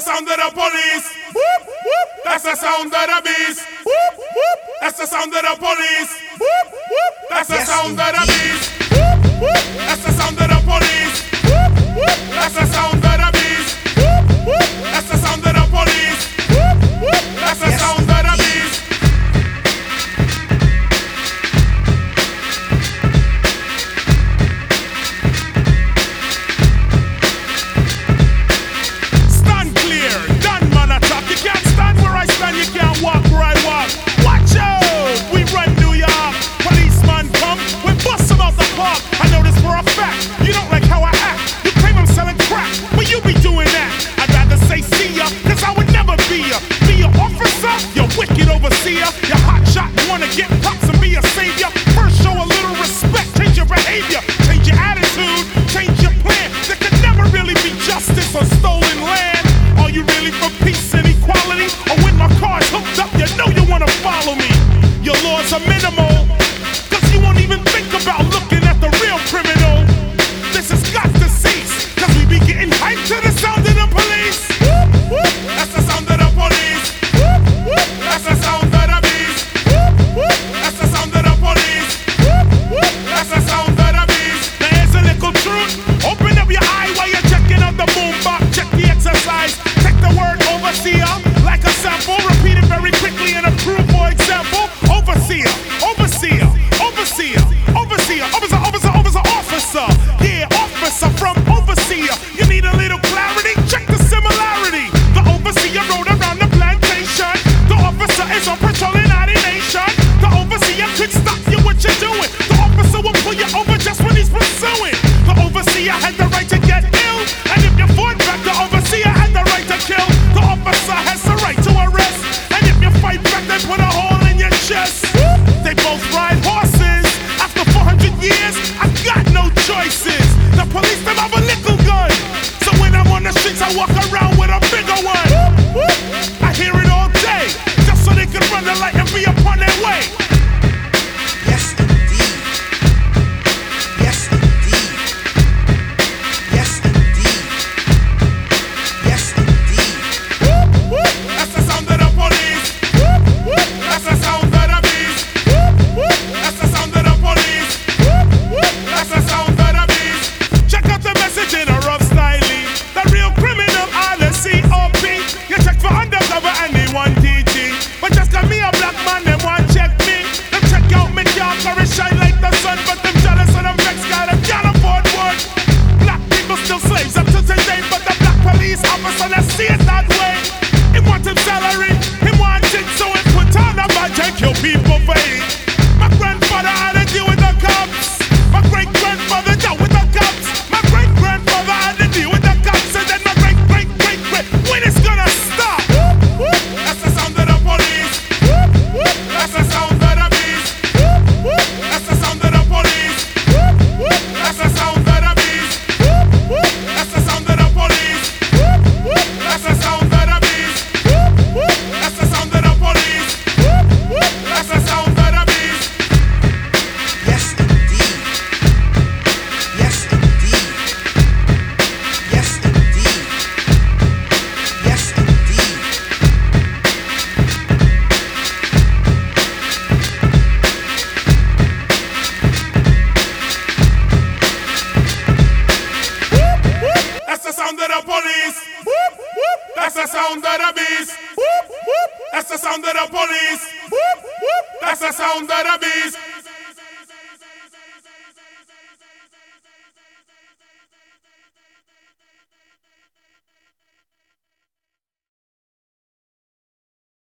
the sound of the police. Whoop, whoop. That's the sound of the beast. Whoop, whoop. That's the sound of the police. Whoop, whoop. That's the Yes, sound of the beast. Officer, you wicked overseer. You hot shot, wanna get props and be a savior. First show a little respect, change your behavior, change your attitude, change your plan. There could never really be justice on stolen land. Are you really for peace and equality? Or when my car's hooked up, you know you wanna follow me. Your laws are minimal, you're doing. The officer will pull you over just when he's pursuing. The overseer had the right to get ill. And if you fought back, the overseer had the right to kill. The officer has the right to arrest. And if you fight back, they put a hole in your chest. They both ride horses. After 400 years, I've got no choices. The police them have a nickel gun. So when I'm on the streets, I walk around with a bigger one. I hear it all day. Just so they can run the light and be upon their way. Me a black man, they want check me. Them check out me or it shine like the sun. But them jealous them them can't afford. Black people still slaves today, but the black police see it that way. Want salary, want it, so put on a badge and kill people for. That's the sound of the police. Whoop, whoop, that's the sound of the beast.